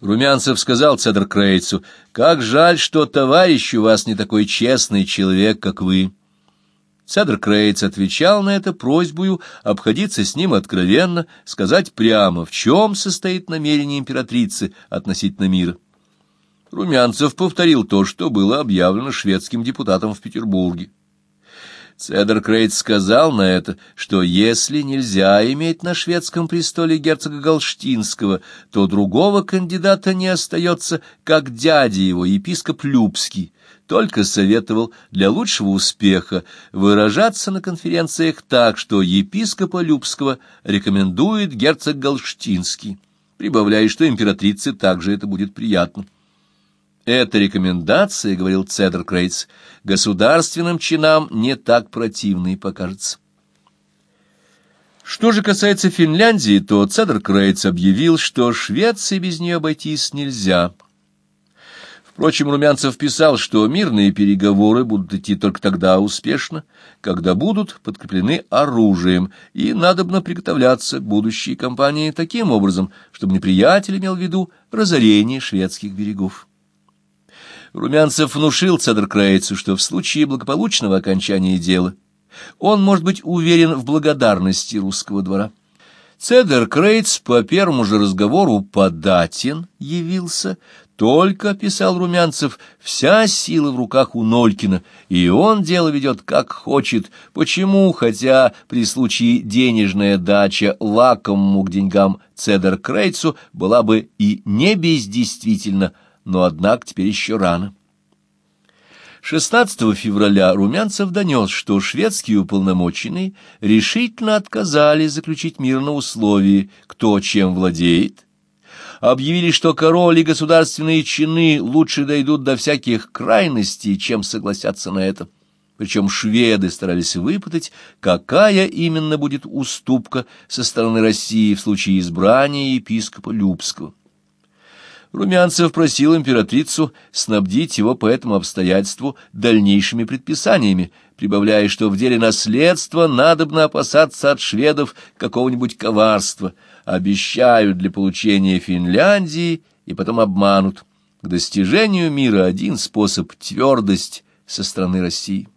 Румянцев сказал Цедр Крейцу, «Как жаль, что товарищ у вас не такой честный человек, как вы». Цедр Крейц отвечал на это просьбою обходиться с ним откровенно, сказать прямо, в чем состоит намерение императрицы относительно мира. Румянцев повторил то, что было объявлено шведским депутатом в Петербурге. Цедр Крейт сказал на это, что если нельзя иметь на шведском престоле герцога Галштинского, то другого кандидата не остается, как дядя его, епископ Любский, только советовал для лучшего успеха выражаться на конференциях так, что епископа Любского рекомендует герцог Галштинский, прибавляя, что императрице также это будет приятно. Эта рекомендация, — говорил Цедр Крейц, — государственным чинам не так противной покажется. Что же касается Финляндии, то Цедр Крейц объявил, что Швеции без нее обойтись нельзя. Впрочем, Румянцев писал, что мирные переговоры будут идти только тогда успешно, когда будут подкреплены оружием, и надобно приготовляться будущей кампании таким образом, чтобы неприятель имел в виду разорение шведских берегов. Румянцев внушил Цедеркрайцу, что в случае благополучного окончания дела он может быть уверен в благодарности русского двора. Цедер Крейц по первому же разговору податен явился, только, писал Румянцев, вся сила в руках у Нолькина, и он дело ведет как хочет. Почему, хотя при случае денежная дача лакомому к деньгам Цедер Крейцу была бы и не бездействительна, но, однако, теперь еще рано. 16 февраля Румянцев донес, что шведские уполномоченные решительно отказали заключить мир на условии «кто чем владеет», объявили, что король и государственные чины лучше дойдут до всяких крайностей, чем согласятся на это. Причем шведы старались выпытать, какая именно будет уступка со стороны России в случае избрания епископа Любского. Румянцев просил императрицу снабдить его по этому обстоятельству дальнейшими предписаниями, прибавляя, что в деле наследства надобно опасаться от шведов какого-нибудь коварства, обещают для получения Финляндии и потом обманут. К достижению мира один способ — твердость со стороны России.